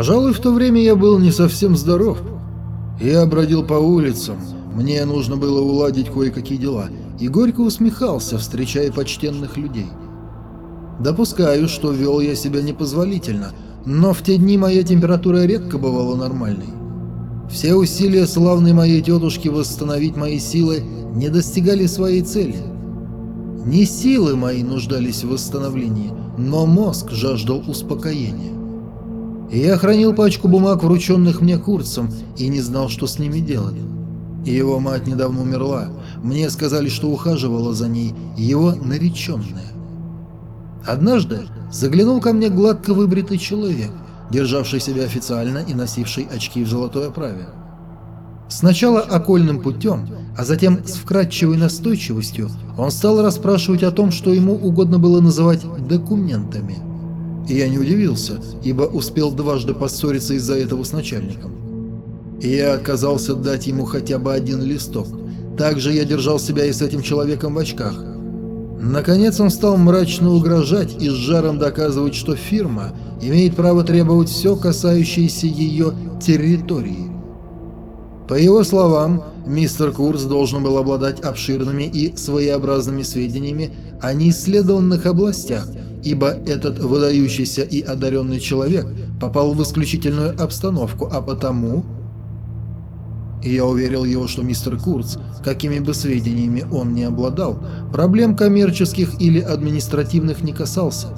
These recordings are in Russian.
Пожалуй, в то время я был не совсем здоров. Я бродил по улицам, мне нужно было уладить кое-какие дела, и горько усмехался, встречая почтенных людей. Допускаю, что вел я себя непозволительно, но в те дни моя температура редко бывала нормальной. Все усилия славной моей тетушки восстановить мои силы не достигали своей цели. Не силы мои нуждались в восстановлении, но мозг жаждал успокоения. Я хранил пачку бумаг, врученных мне Курцем, и не знал, что с ними делать. Его мать недавно умерла. Мне сказали, что ухаживала за ней его нареченная. Однажды заглянул ко мне гладко выбритый человек, державший себя официально и носивший очки в золотой оправе. Сначала окольным путем, а затем с вкрадчивой настойчивостью он стал расспрашивать о том, что ему угодно было называть «документами». И я не удивился, ибо успел дважды поссориться из-за этого с начальником. Я отказался дать ему хотя бы один листок. Также я держал себя и с этим человеком в очках. Наконец он стал мрачно угрожать и с жаром доказывать, что фирма имеет право требовать все, касающееся ее территории. По его словам, мистер Курс должен был обладать обширными и своеобразными сведениями о неисследованных областях, ибо этот выдающийся и одаренный человек попал в исключительную обстановку, а потому я уверил его, что мистер Курц, какими бы сведениями он ни обладал, проблем коммерческих или административных не касался.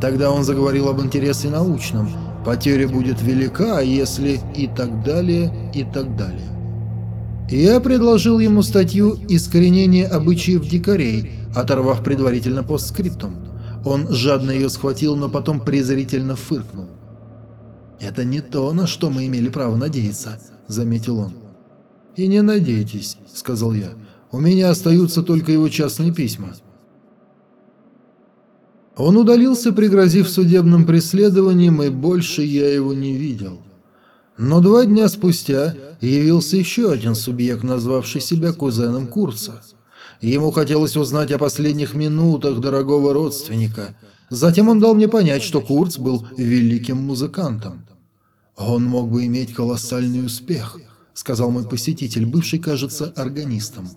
Тогда он заговорил об интересе научном. Потеря будет велика, если и так далее, и так далее. Я предложил ему статью «Искоренение обычаев дикарей», оторвав предварительно постскриптум. Он жадно ее схватил, но потом презрительно фыркнул. «Это не то, на что мы имели право надеяться», — заметил он. «И не надейтесь», — сказал я. «У меня остаются только его частные письма». Он удалился, пригрозив судебным преследованием, и больше я его не видел. Но два дня спустя явился еще один субъект, назвавший себя кузеном Курца. Ему хотелось узнать о последних минутах дорогого родственника. Затем он дал мне понять, что Курц был великим музыкантом. «Он мог бы иметь колоссальный успех», — сказал мой посетитель, бывший, кажется, органистом.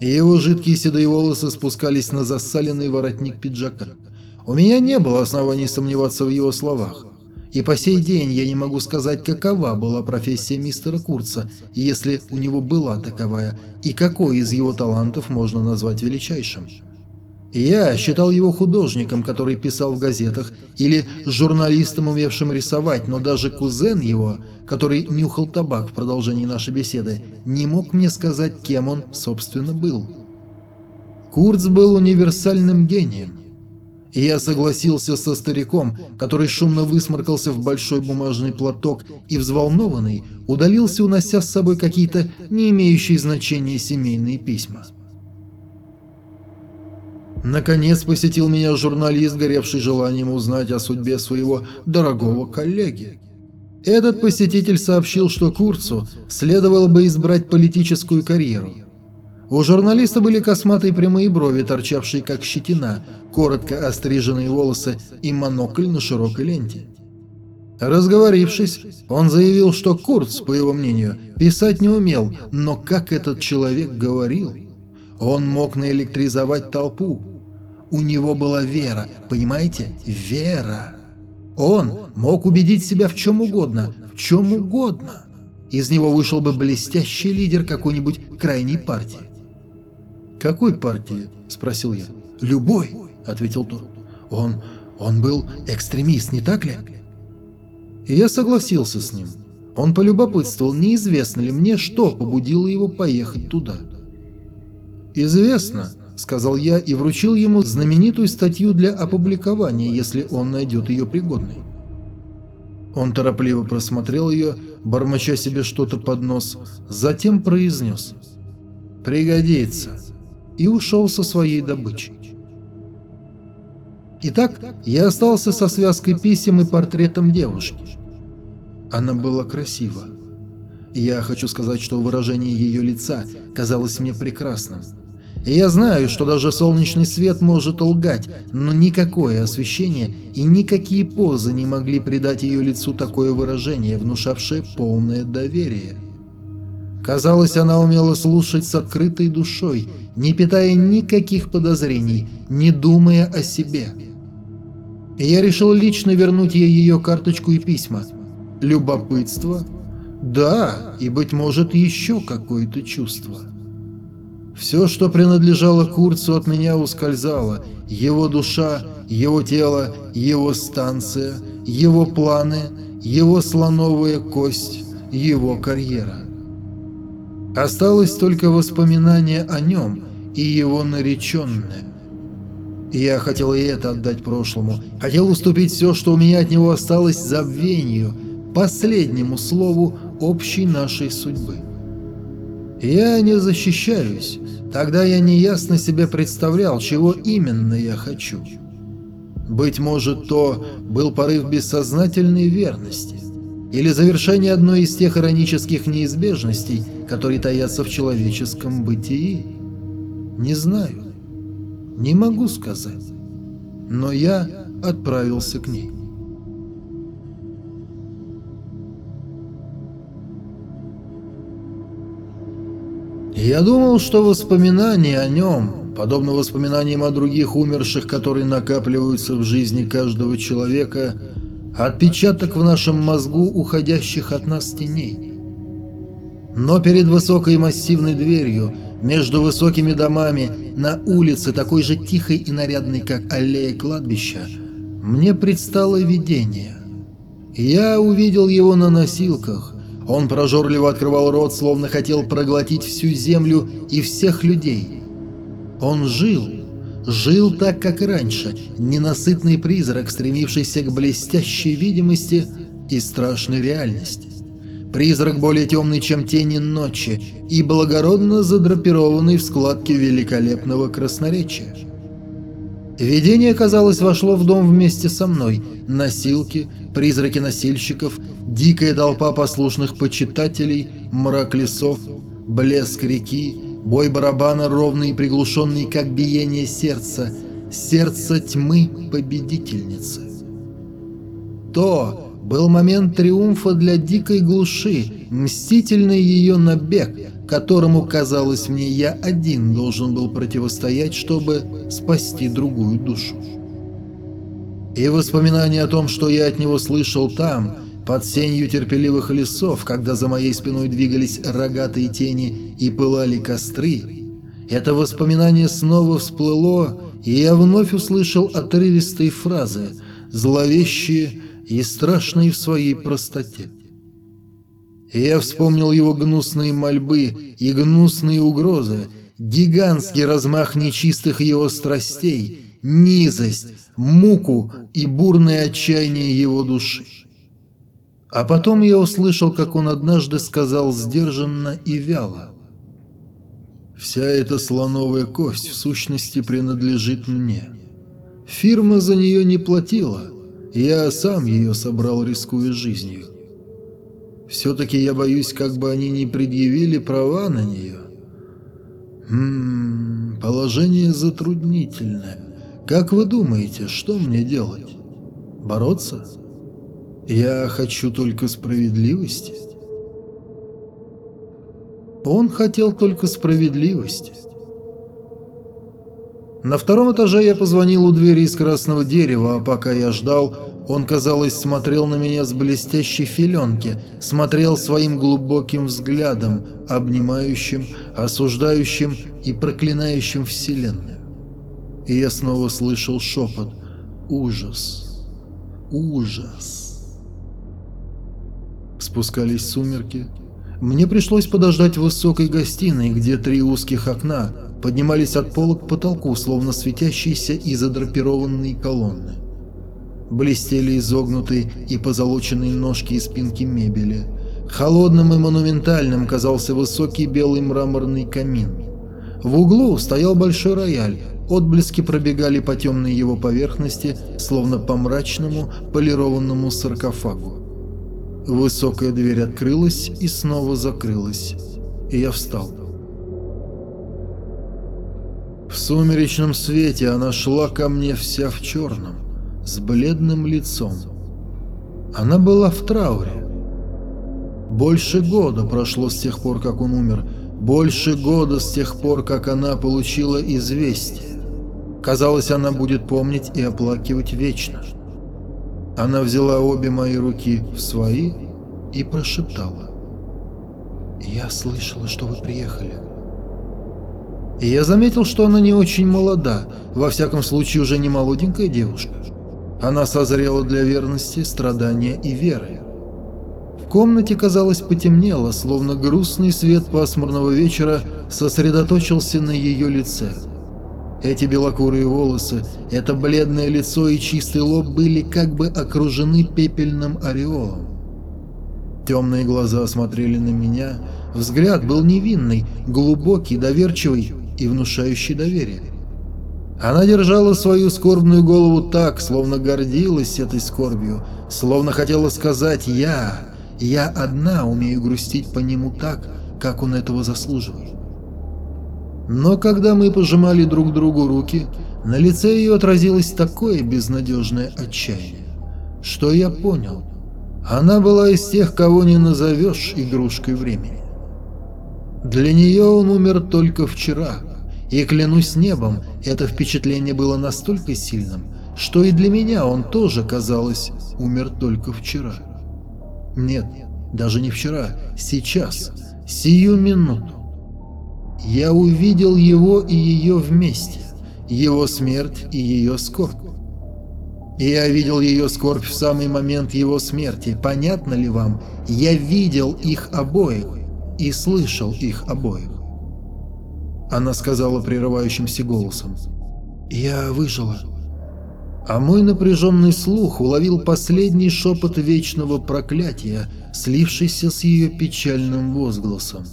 Его жидкие седые волосы спускались на засаленный воротник пиджака. У меня не было оснований сомневаться в его словах. И по сей день я не могу сказать, какова была профессия мистера Курца, если у него была таковая, и какой из его талантов можно назвать величайшим. Я считал его художником, который писал в газетах, или журналистом, умевшим рисовать, но даже кузен его, который нюхал табак в продолжении нашей беседы, не мог мне сказать, кем он, собственно, был. Курц был универсальным гением. И я согласился со стариком, который шумно высморкался в большой бумажный платок и взволнованный удалился, унося с собой какие-то не имеющие значения семейные письма. Наконец посетил меня журналист, горевший желанием узнать о судьбе своего дорогого коллеги. Этот посетитель сообщил, что Курцу следовало бы избрать политическую карьеру. У журналиста были косматые прямые брови, торчавшие как щетина, коротко остриженные волосы и монокль на широкой ленте. Разговорившись, он заявил, что Курц, по его мнению, писать не умел, но как этот человек говорил, он мог наэлектризовать толпу, у него была вера, понимаете? Вера. Он мог убедить себя в чем угодно, в чем угодно. Из него вышел бы блестящий лидер какой-нибудь крайней партии. «Какой партии?» – спросил я. «Любой», – ответил тот. «Он... он был экстремист, не так ли?» И я согласился с ним. Он полюбопытствовал, неизвестно ли мне, что побудило его поехать туда. «Известно», — сказал я и вручил ему знаменитую статью для опубликования, если он найдет ее пригодной. Он торопливо просмотрел ее, бормоча себе что-то под нос, затем произнес «Пригодится» и ушел со своей добычей. Итак, я остался со связкой писем и портретом девушки. Она была красива. Я хочу сказать, что выражение ее лица казалось мне прекрасным. И я знаю, что даже солнечный свет может лгать, но никакое освещение и никакие позы не могли придать ее лицу такое выражение, внушавшее полное доверие. Казалось, она умела слушать с открытой душой, не питая никаких подозрений, не думая о себе. Я решил лично вернуть ей ее карточку и письма. Любопытство? Да, и, быть может, еще какое-то чувство. Все, что принадлежало Курцу, от меня ускользало. Его душа, его тело, его станция, его планы, его слоновая кость, его карьера. Осталось только воспоминание о нем и его нареченное. Я хотел и это отдать прошлому. Хотел уступить все, что у меня от него осталось, забвению, последнему слову общей нашей судьбы. Я не защищаюсь. Тогда я неясно себе представлял, чего именно я хочу. Быть может, то был порыв бессознательной верности. Или завершение одной из тех иронических неизбежностей, которые таятся в человеческом бытии. Не знаю. Не могу сказать. Но я отправился к ней. Я думал, что воспоминания о нем, подобно воспоминаниям о других умерших, которые накапливаются в жизни каждого человека, отпечаток в нашем мозгу уходящих от нас теней. Но перед высокой массивной дверью, между высокими домами, на улице, такой же тихой и нарядной, как аллея кладбища, мне предстало видение. Я увидел его на носилках, он прожорливо открывал рот, словно хотел проглотить всю землю и всех людей. Он жил, жил так, как и раньше, ненасытный призрак, стремившийся к блестящей видимости и страшной реальности. Призрак более темный, чем тени ночи, и благородно задрапированный в складке великолепного красноречия. Видение, казалось, вошло в дом вместе со мной. Носилки, призраки носильщиков, дикая толпа послушных почитателей, мрак лесов, блеск реки, бой барабана ровный и приглушенный, как биение сердца, сердце тьмы победительницы. То был момент триумфа для дикой глуши, мстительный ее набег, которому, казалось мне, я один должен был противостоять, чтобы спасти другую душу. И воспоминания о том, что я от него слышал там, под сенью терпеливых лесов, когда за моей спиной двигались рогатые тени и пылали костры, это воспоминание снова всплыло, и я вновь услышал отрывистые фразы, зловещие и страшные в своей простоте. И я вспомнил его гнусные мольбы и гнусные угрозы, гигантский размах нечистых его страстей, низость, муку и бурное отчаяние его души. А потом я услышал, как он однажды сказал сдержанно и вяло. «Вся эта слоновая кость в сущности принадлежит мне. Фирма за нее не платила, я сам ее собрал, рискуя жизнью. Все-таки я боюсь, как бы они не предъявили права на нее. Хм, положение затруднительное. Как вы думаете, что мне делать? Бороться? Я хочу только справедливости. Он хотел только справедливости. На втором этаже я позвонил у двери из красного дерева, а пока я ждал, он, казалось, смотрел на меня с блестящей филенки, смотрел своим глубоким взглядом, обнимающим, осуждающим и проклинающим Вселенную. И я снова слышал шепот «Ужас! Ужас!» Спускались сумерки. Мне пришлось подождать в высокой гостиной, где три узких окна поднимались от пола к потолку, словно светящиеся и задрапированные колонны блестели изогнутые и позолоченные ножки и спинки мебели. Холодным и монументальным казался высокий белый мраморный камин. В углу стоял большой рояль, отблески пробегали по темной его поверхности, словно по мрачному полированному саркофагу. Высокая дверь открылась и снова закрылась, и я встал. В сумеречном свете она шла ко мне вся в черном, с бледным лицом. Она была в трауре. Больше года прошло с тех пор, как он умер, больше года с тех пор, как она получила известие. Казалось, она будет помнить и оплакивать вечно. Она взяла обе мои руки в свои и прошептала. «Я слышала, что вы приехали». И я заметил, что она не очень молода, во всяком случае уже не молоденькая девушка. Она созрела для верности, страдания и веры. В комнате, казалось, потемнело, словно грустный свет пасмурного вечера сосредоточился на ее лице. Эти белокурые волосы, это бледное лицо и чистый лоб были как бы окружены пепельным ореолом. Темные глаза смотрели на меня, взгляд был невинный, глубокий, доверчивый и внушающий доверие. Она держала свою скорбную голову так, словно гордилась этой скорбью, словно хотела сказать «я, я одна умею грустить по нему так, как он этого заслуживает». Но когда мы пожимали друг другу руки, на лице ее отразилось такое безнадежное отчаяние, что я понял, она была из тех, кого не назовешь игрушкой времени. Для нее он умер только вчера – и клянусь небом, это впечатление было настолько сильным, что и для меня он тоже, казалось, умер только вчера. Нет, даже не вчера, сейчас, сию минуту. Я увидел его и ее вместе, его смерть и ее скорбь. И я видел ее скорбь в самый момент его смерти. Понятно ли вам? Я видел их обоих и слышал их обоих. Она сказала прерывающимся голосом. «Я выжила». А мой напряженный слух уловил последний шепот вечного проклятия, слившийся с ее печальным возгласом.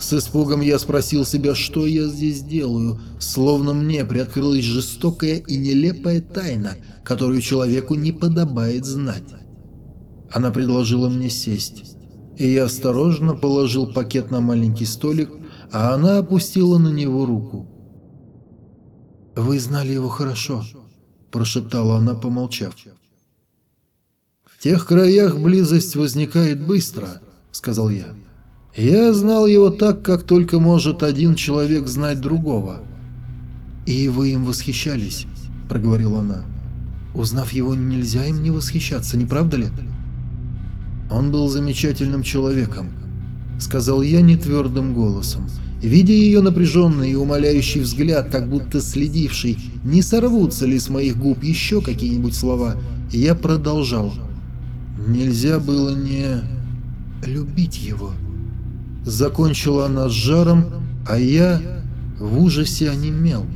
С испугом я спросил себя, что я здесь делаю, словно мне приоткрылась жестокая и нелепая тайна, которую человеку не подобает знать. Она предложила мне сесть, и я осторожно положил пакет на маленький столик, а она опустила на него руку. «Вы знали его хорошо», – прошептала она, помолчав. «В тех краях близость возникает быстро», – сказал я. «Я знал его так, как только может один человек знать другого». «И вы им восхищались», – проговорила она. «Узнав его, нельзя им не восхищаться, не правда ли?» «Он был замечательным человеком», — сказал я нетвердым голосом. Видя ее напряженный и умоляющий взгляд, как будто следивший, не сорвутся ли с моих губ еще какие-нибудь слова, я продолжал. Нельзя было не... любить его. Закончила она с жаром, а я в ужасе онемел.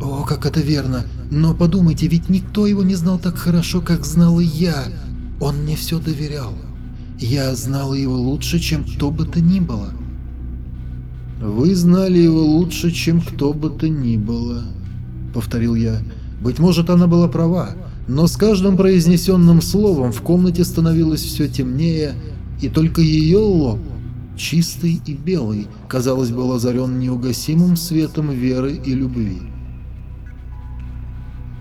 О, как это верно! Но подумайте, ведь никто его не знал так хорошо, как знал и я. Он мне все доверял. Я знал его лучше, чем кто бы то ни было. «Вы знали его лучше, чем кто бы то ни было», — повторил я. «Быть может, она была права, но с каждым произнесенным словом в комнате становилось все темнее, и только ее лоб, чистый и белый, казалось, был озарен неугасимым светом веры и любви».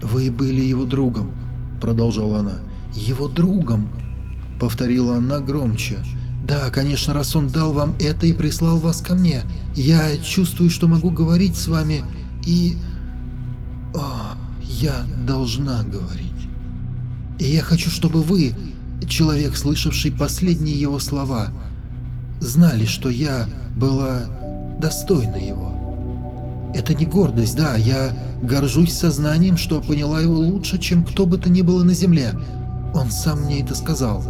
«Вы были его другом», — продолжала она. «Его другом», — повторила она громче. «Да, конечно, раз он дал вам это и прислал вас ко мне, я чувствую, что могу говорить с вами, и... О, я должна говорить. И я хочу, чтобы вы, человек, слышавший последние его слова, знали, что я была достойна его. Это не гордость, да, я горжусь сознанием, что поняла его лучше, чем кто бы то ни было на земле. Он сам мне это сказал.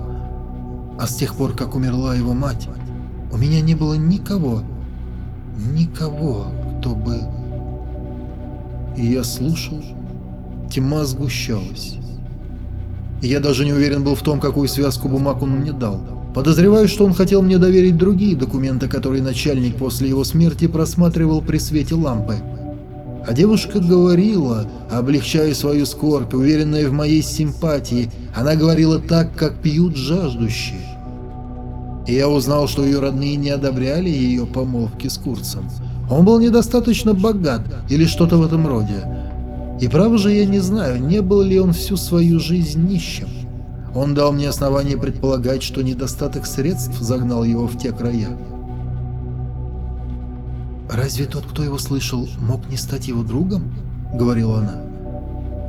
А с тех пор, как умерла его мать, у меня не было никого, никого, кто бы... И я слушал, тьма сгущалась. Я даже не уверен был в том, какую связку бумаг он мне дал. Подозреваю, что он хотел мне доверить другие документы, которые начальник после его смерти просматривал при свете лампы. А девушка говорила, облегчая свою скорбь, уверенная в моей симпатии. Она говорила так, как пьют жаждущие. И я узнал, что ее родные не одобряли ее помолвки с Курцем. Он был недостаточно богат или что-то в этом роде. И право же я не знаю, не был ли он всю свою жизнь нищим. Он дал мне основание предполагать, что недостаток средств загнал его в те края. «Разве тот, кто его слышал, мог не стать его другом?» — говорила она.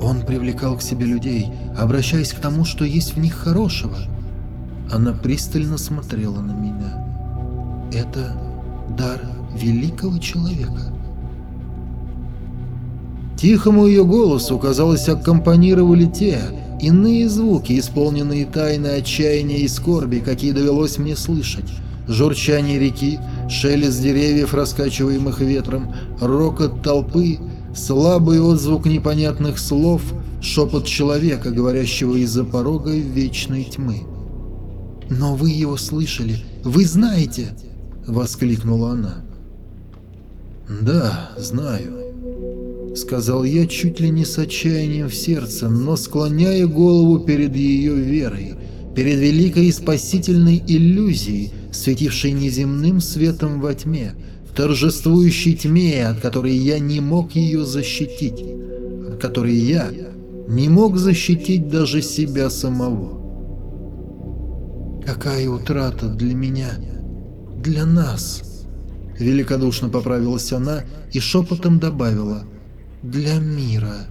«Он привлекал к себе людей, обращаясь к тому, что есть в них хорошего». Она пристально смотрела на меня. «Это дар великого человека». Тихому ее голосу, казалось, аккомпанировали те, иные звуки, исполненные тайны отчаяния и скорби, какие довелось мне слышать. Журчание реки, шелест деревьев, раскачиваемых ветром, рокот толпы, слабый отзвук непонятных слов, шепот человека, говорящего из-за порога вечной тьмы. «Но вы его слышали, вы знаете!» — воскликнула она. «Да, знаю», — сказал я чуть ли не с отчаянием в сердце, но склоняя голову перед ее верой, перед великой спасительной иллюзией, светившей неземным светом во тьме, в торжествующей тьме, от которой я не мог ее защитить, от которой я не мог защитить даже себя самого. «Какая утрата для меня, для нас!» Великодушно поправилась она и шепотом добавила – для мира.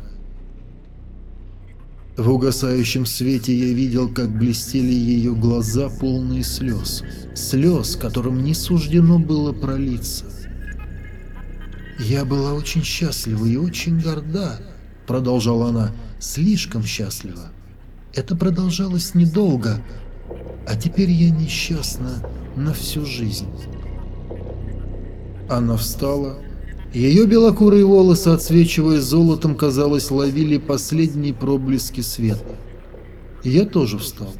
В угасающем свете я видел, как блестели ее глаза, полные слез. Слез, которым не суждено было пролиться. «Я была очень счастлива и очень горда», — продолжала она, — «слишком счастлива. Это продолжалось недолго, а теперь я несчастна на всю жизнь». Она встала, ее белокурые волосы, отсвечивая золотом, казалось, ловили последние проблески света. Я тоже встал.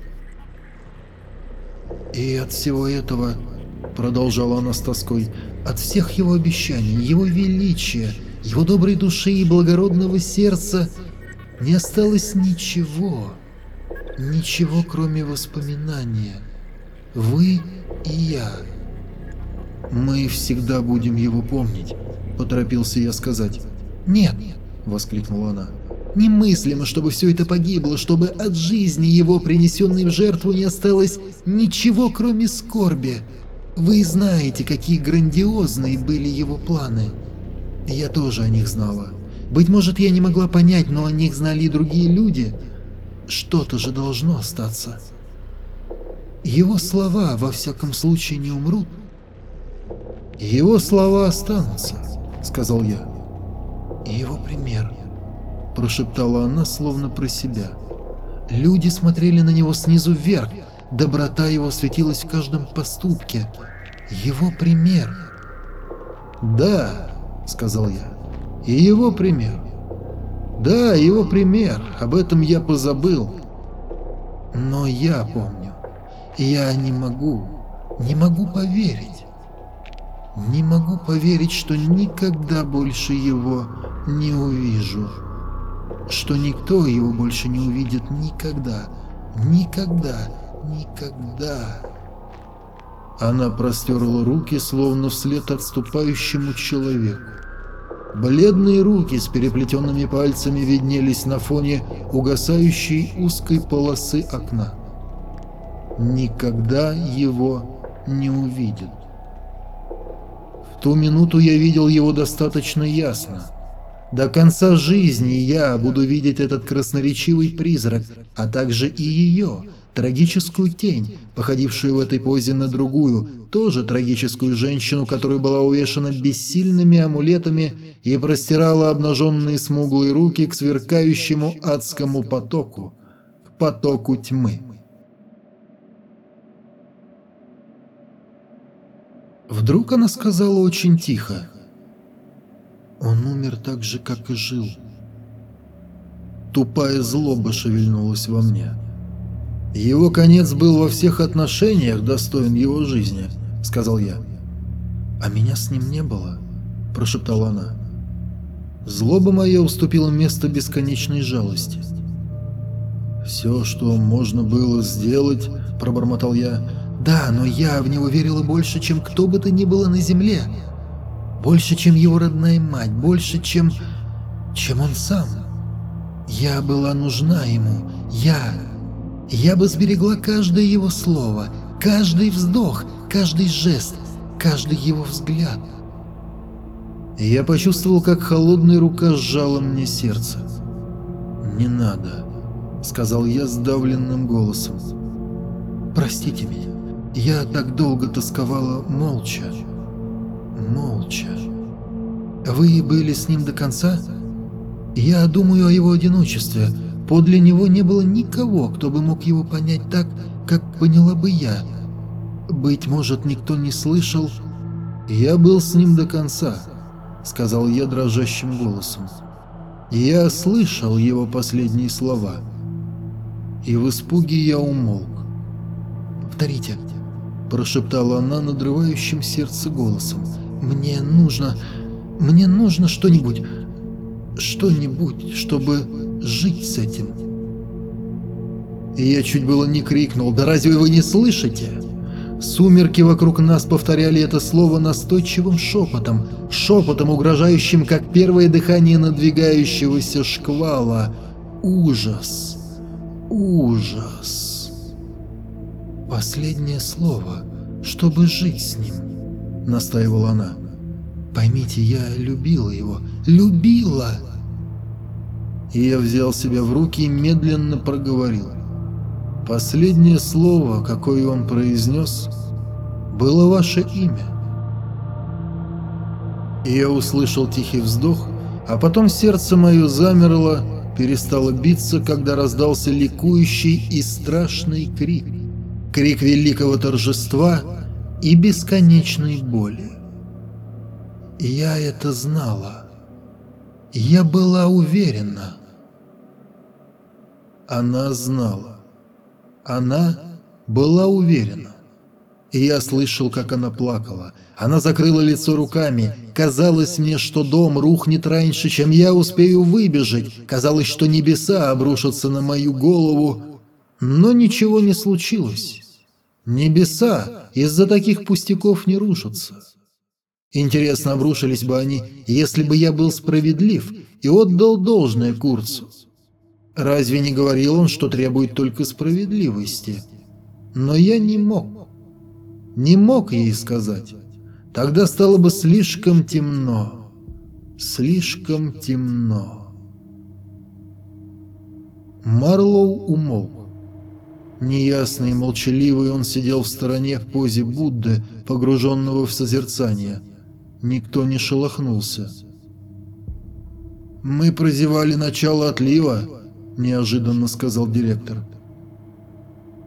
«И от всего этого, — продолжала она с тоской, — от всех его обещаний, его величия, его доброй души и благородного сердца не осталось ничего, ничего, кроме воспоминания. Вы и я. Мы всегда будем его помнить». — поторопился я сказать. «Нет!» — воскликнула она. «Немыслимо, чтобы все это погибло, чтобы от жизни его, принесенной в жертву, не осталось ничего, кроме скорби. Вы знаете, какие грандиозные были его планы. Я тоже о них знала. Быть может, я не могла понять, но о них знали и другие люди. Что-то же должно остаться. Его слова, во всяком случае, не умрут. Его слова останутся. — сказал я. «И его пример», — прошептала она, словно про себя. Люди смотрели на него снизу вверх, доброта его светилась в каждом поступке. Его пример. «Да», — сказал я, — «и его пример». «Да, его пример, об этом я позабыл». «Но я помню. Я не могу, не могу поверить». Не могу поверить, что никогда больше его не увижу. Что никто его больше не увидит никогда. Никогда. Никогда. Она простерла руки, словно вслед отступающему человеку. Бледные руки с переплетенными пальцами виднелись на фоне угасающей узкой полосы окна. Никогда его не увидит ту минуту я видел его достаточно ясно. До конца жизни я буду видеть этот красноречивый призрак, а также и ее, трагическую тень, походившую в этой позе на другую, тоже трагическую женщину, которая была увешана бессильными амулетами и простирала обнаженные смуглые руки к сверкающему адскому потоку, к потоку тьмы. Вдруг она сказала очень тихо. Он умер так же, как и жил. Тупая злоба шевельнулась во мне. Его конец был во всех отношениях достоин его жизни, сказал я. А меня с ним не было, прошептала она. Злоба моя уступила место бесконечной жалости. «Все, что можно было сделать», — пробормотал я, да, но я в него верила больше, чем кто бы то ни было на земле. Больше, чем его родная мать, больше, чем... чем он сам. Я была нужна ему. Я... Я бы сберегла каждое его слово, каждый вздох, каждый жест, каждый его взгляд. Я почувствовал, как холодная рука сжала мне сердце. «Не надо», — сказал я сдавленным голосом. «Простите меня, я так долго тосковала молча, молча. Вы были с ним до конца? Я думаю о его одиночестве. Подле него не было никого, кто бы мог его понять так, как поняла бы я. Быть может, никто не слышал. Я был с ним до конца», — сказал я дрожащим голосом. Я слышал его последние слова, и в испуге я умолк. «Повторите», — прошептала она надрывающим сердце голосом. «Мне нужно... мне нужно что-нибудь... что-нибудь, чтобы жить с этим». И я чуть было не крикнул, «Да разве вы не слышите?» Сумерки вокруг нас повторяли это слово настойчивым шепотом, шепотом, угрожающим, как первое дыхание надвигающегося шквала. Ужас! Ужас! Последнее слово, чтобы жить с ним, настаивала она. Поймите, я любила его, любила! И я взял себя в руки и медленно проговорил. Последнее слово, какое он произнес, было ваше имя. И я услышал тихий вздох, а потом сердце мое замерло, перестало биться, когда раздался ликующий и страшный крик. Крик великого торжества и бесконечной боли. Я это знала. Я была уверена. Она знала. Она была уверена. И я слышал, как она плакала. Она закрыла лицо руками. Казалось мне, что дом рухнет раньше, чем я успею выбежать. Казалось, что небеса обрушатся на мою голову. Но ничего не случилось. Небеса из-за таких пустяков не рушатся. Интересно, обрушились бы они, если бы я был справедлив и отдал должное Курцу. Разве не говорил он, что требует только справедливости? Но я не мог. Не мог ей сказать. Тогда стало бы слишком темно. Слишком темно. Марлоу умолк. Неясный и молчаливый он сидел в стороне в позе Будды, погруженного в созерцание. Никто не шелохнулся. «Мы прозевали начало отлива», – неожиданно сказал директор.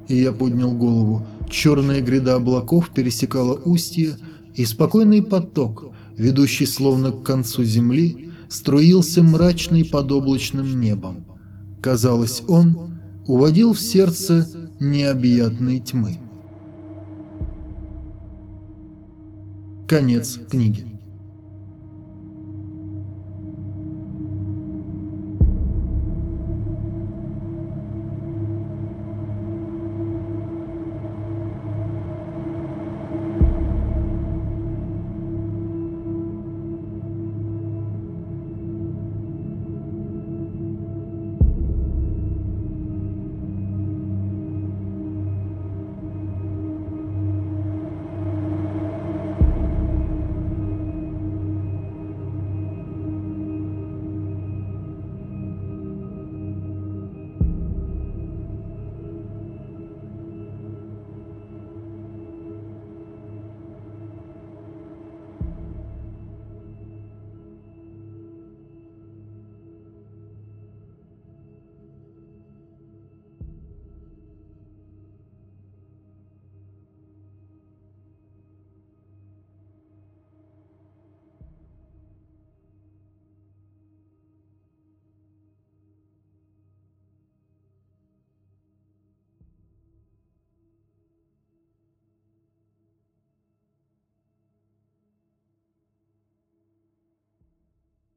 И я поднял голову. Черная гряда облаков пересекала устье, и спокойный поток, ведущий словно к концу земли, струился мрачный под облачным небом. Казалось, он уводил в сердце необъятной тьмы. Конец книги.